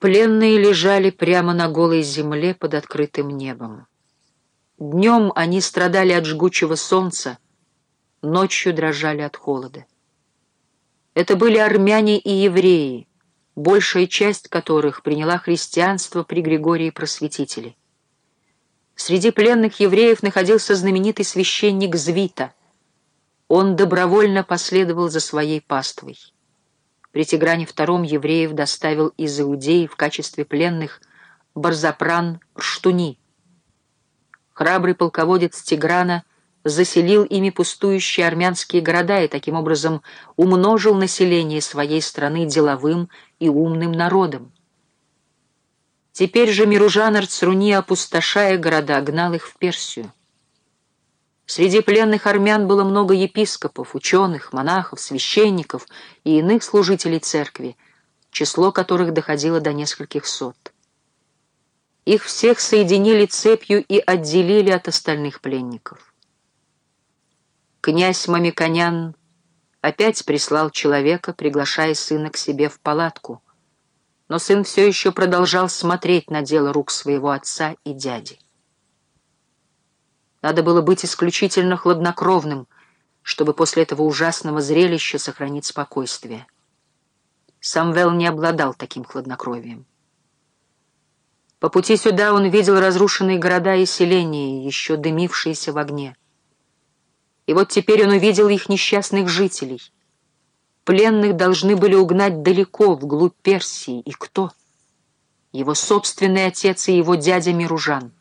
Пленные лежали прямо на голой земле под открытым небом. Днем они страдали от жгучего солнца, ночью дрожали от холода. Это были армяне и евреи, большая часть которых приняла христианство при Григории Просветителе. Среди пленных евреев находился знаменитый священник Звита. Он добровольно последовал за своей паствой. При Тигране II евреев доставил из Иудеи в качестве пленных Барзапран Рштуни. Храбрый полководец Тиграна заселил ими пустующие армянские города и таким образом умножил население своей страны деловым и умным народом. Теперь же Миружан Арцруни, опустошая города, гнал их в Персию. Среди пленных армян было много епископов, ученых, монахов, священников и иных служителей церкви, число которых доходило до нескольких сот. Их всех соединили цепью и отделили от остальных пленников. Князь Мамиконян опять прислал человека, приглашая сына к себе в палатку, но сын все еще продолжал смотреть на дело рук своего отца и дяди. Надо было быть исключительно хладнокровным, чтобы после этого ужасного зрелища сохранить спокойствие. Самвел не обладал таким хладнокровием. По пути сюда он видел разрушенные города и селения, еще дымившиеся в огне. И вот теперь он увидел их несчастных жителей. Пленных должны были угнать далеко, вглубь Персии. И кто? Его собственный отец и его дядя Миружан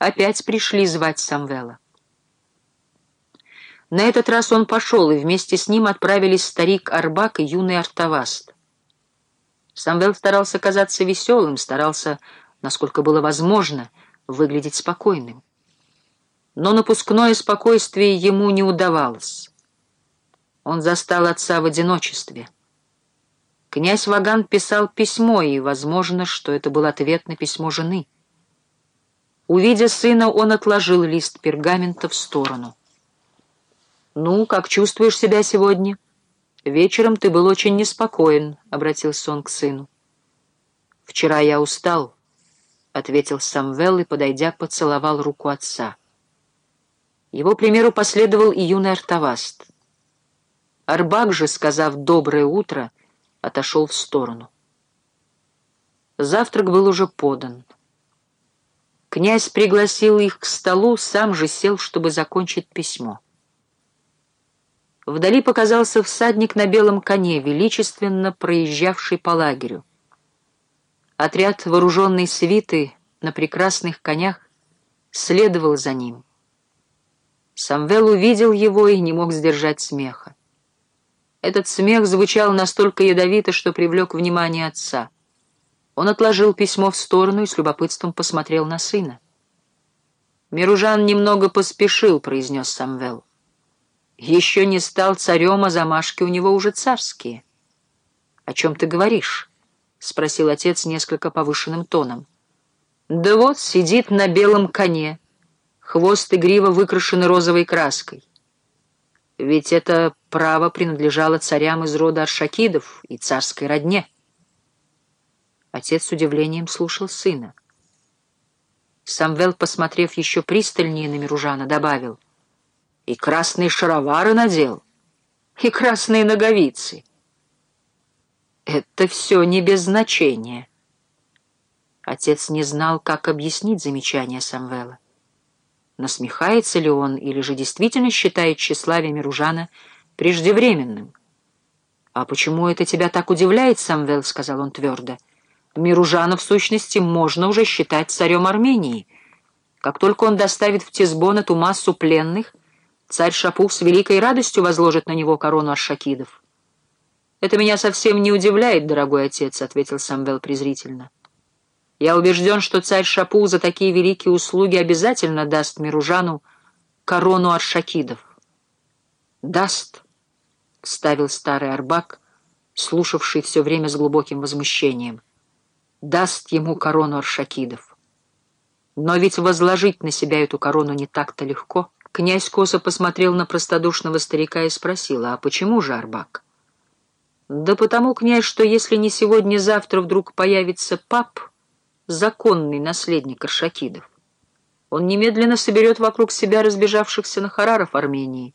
опять пришли звать Самвела. На этот раз он пошел, и вместе с ним отправились старик Арбак и юный Артаваст. Самвел старался казаться веселым, старался, насколько было возможно, выглядеть спокойным. Но напускное спокойствие ему не удавалось. Он застал отца в одиночестве. Князь Ваган писал письмо, и, возможно, что это был ответ на письмо жены — Увидя сына, он отложил лист пергамента в сторону. «Ну, как чувствуешь себя сегодня?» «Вечером ты был очень неспокоен», — обратился он к сыну. «Вчера я устал», — ответил Самвел и, подойдя, поцеловал руку отца. Его примеру последовал и юный Артаваст. Арбак же, сказав «доброе утро», отошел в сторону. Завтрак был уже подан. Князь пригласил их к столу, сам же сел, чтобы закончить письмо. Вдали показался всадник на белом коне, величественно проезжавший по лагерю. Отряд вооруженной свиты на прекрасных конях следовал за ним. Самвел увидел его и не мог сдержать смеха. Этот смех звучал настолько ядовито, что привлек внимание отца — он отложил письмо в сторону и с любопытством посмотрел на сына. «Миружан немного поспешил», — произнес Самвел. «Еще не стал царем, а замашки у него уже царские». «О чем ты говоришь?» — спросил отец несколько повышенным тоном. «Да вот, сидит на белом коне. Хвост и грива выкрашены розовой краской. Ведь это право принадлежало царям из рода Аршакидов и царской родне». Отец с удивлением слушал сына. Самвел, посмотрев еще пристальнее на Миружана, добавил, «И красные шаровары надел, и красные ноговицы. Это все не без значения». Отец не знал, как объяснить замечание Самвела. Насмехается ли он или же действительно считает тщеславие Миружана преждевременным? «А почему это тебя так удивляет, Самвел?» — сказал он твердо. — Миружана, в сущности, можно уже считать царем Армении. Как только он доставит в Тизбон эту массу пленных, царь Шапух с великой радостью возложит на него корону аршакидов. «Это меня совсем не удивляет, дорогой отец», — ответил Самвел презрительно. «Я убежден, что царь Шапух за такие великие услуги обязательно даст Миружану корону аршакидов». «Даст», — вставил старый Арбак, слушавший все время с глубоким возмущением даст ему корону аршакидов. Но ведь возложить на себя эту корону не так-то легко. Князь косо посмотрел на простодушного старика и спросил, а почему же Арбак? Да потому, князь, что если не сегодня-завтра вдруг появится пап, законный наследник Аршакидов, он немедленно соберет вокруг себя разбежавшихся нахараров Армении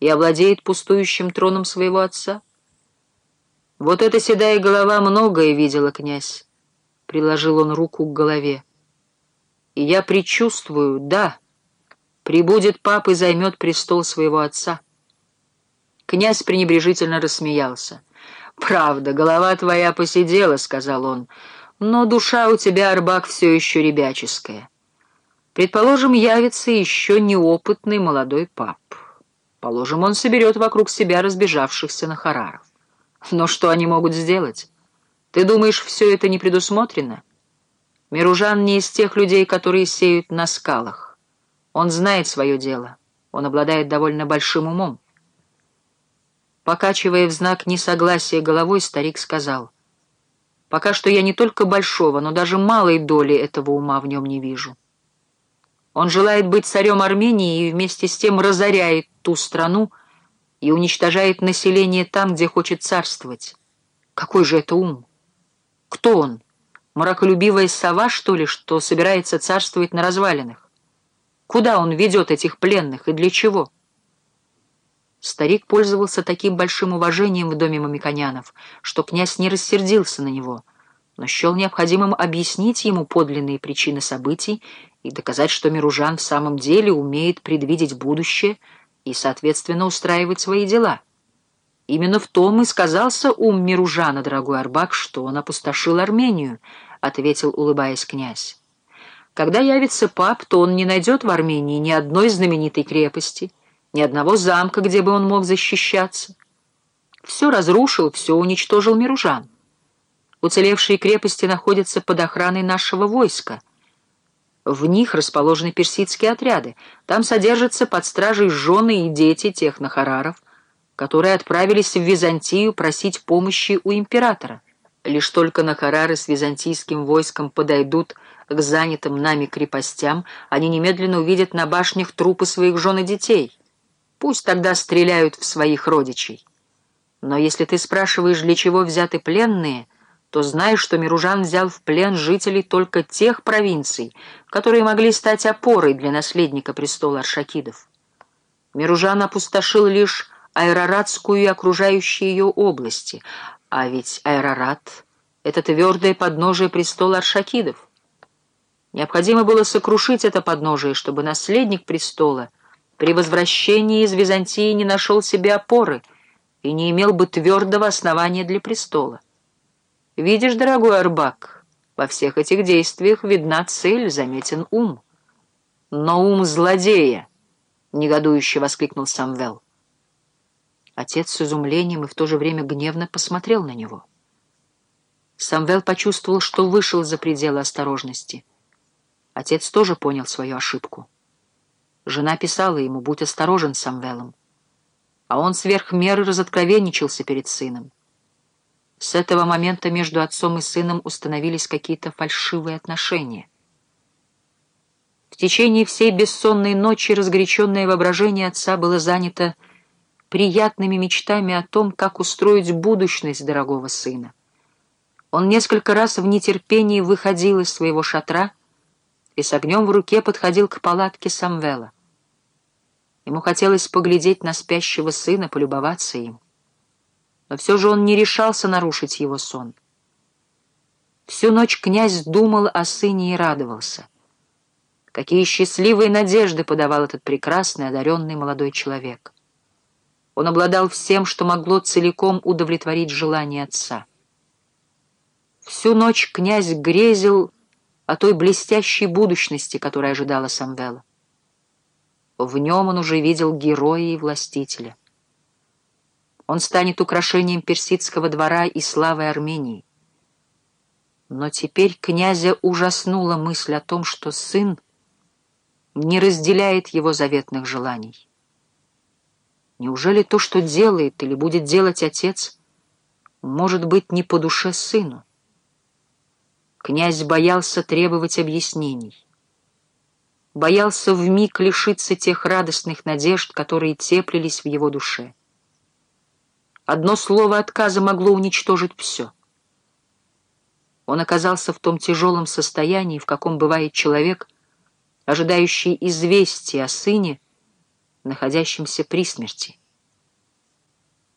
и овладеет пустующим троном своего отца. Вот эта седая голова многое видела, князь, — приложил он руку к голове. И я предчувствую, да, прибудет пап и займет престол своего отца. Князь пренебрежительно рассмеялся. «Правда, голова твоя посидела», — сказал он, — «но душа у тебя, Арбак, все еще ребяческая. Предположим, явится еще неопытный молодой пап. Положим, он соберет вокруг себя разбежавшихся нахараров. Но что они могут сделать? Ты думаешь, все это не предусмотрено? Миружан не из тех людей, которые сеют на скалах. Он знает свое дело. Он обладает довольно большим умом. Покачивая в знак несогласия головой, старик сказал, «Пока что я не только большого, но даже малой доли этого ума в нем не вижу. Он желает быть царем Армении и вместе с тем разоряет ту страну и уничтожает население там, где хочет царствовать. Какой же это ум? Кто он? Мраколюбивая сова, что ли, что собирается царствовать на развалинах? Куда он ведет этих пленных и для чего?» Старик пользовался таким большим уважением в доме Мамиконянов, что князь не рассердился на него, но счел необходимым объяснить ему подлинные причины событий и доказать, что Миружан в самом деле умеет предвидеть будущее и, соответственно, устраивать свои дела. Именно в том и сказался ум Миружана, дорогой Арбак, что он опустошил Армению, — ответил, улыбаясь князь. Когда явится пап, то он не найдет в Армении ни одной знаменитой крепости — ни одного замка, где бы он мог защищаться. Все разрушил, все уничтожил Миружан. Уцелевшие крепости находятся под охраной нашего войска. В них расположены персидские отряды. Там содержатся под стражей жены и дети тех нахараров, которые отправились в Византию просить помощи у императора. Лишь только нахарары с византийским войском подойдут к занятым нами крепостям, они немедленно увидят на башнях трупы своих жен и детей. Пусть тогда стреляют в своих родичей. Но если ты спрашиваешь, для чего взяты пленные, то знаешь, что Миружан взял в плен жителей только тех провинций, которые могли стать опорой для наследника престола Аршакидов. Миружан опустошил лишь Айраратскую и окружающие ее области, а ведь Айрарат — это твердое подножие престола Аршакидов. Необходимо было сокрушить это подножие, чтобы наследник престола — при возвращении из Византии не нашел себе опоры и не имел бы твердого основания для престола. Видишь, дорогой Арбак, во всех этих действиях видна цель, заметен ум. Но ум злодея, — негодующе воскликнул Самвел. Отец с изумлением и в то же время гневно посмотрел на него. Самвел почувствовал, что вышел за пределы осторожности. Отец тоже понял свою ошибку. Жена писала ему, будь осторожен с Самвелом. А он сверх меры разоткровенничался перед сыном. С этого момента между отцом и сыном установились какие-то фальшивые отношения. В течение всей бессонной ночи разгоряченное воображение отца было занято приятными мечтами о том, как устроить будущность дорогого сына. Он несколько раз в нетерпении выходил из своего шатра и с огнем в руке подходил к палатке Самвела. Ему хотелось поглядеть на спящего сына, полюбоваться им. Но все же он не решался нарушить его сон. Всю ночь князь думал о сыне и радовался. Какие счастливые надежды подавал этот прекрасный, одаренный молодой человек. Он обладал всем, что могло целиком удовлетворить желание отца. Всю ночь князь грезил о той блестящей будущности, которая ожидала Самвела. В нем он уже видел героя и властителя. Он станет украшением персидского двора и славой Армении. Но теперь князя ужаснула мысль о том, что сын не разделяет его заветных желаний. Неужели то, что делает или будет делать отец, может быть не по душе сыну? Князь боялся требовать объяснений боялся вмиг лишиться тех радостных надежд, которые теплились в его душе. Одно слово отказа могло уничтожить все. Он оказался в том тяжелом состоянии, в каком бывает человек, ожидающий известия о сыне, находящемся при смерти.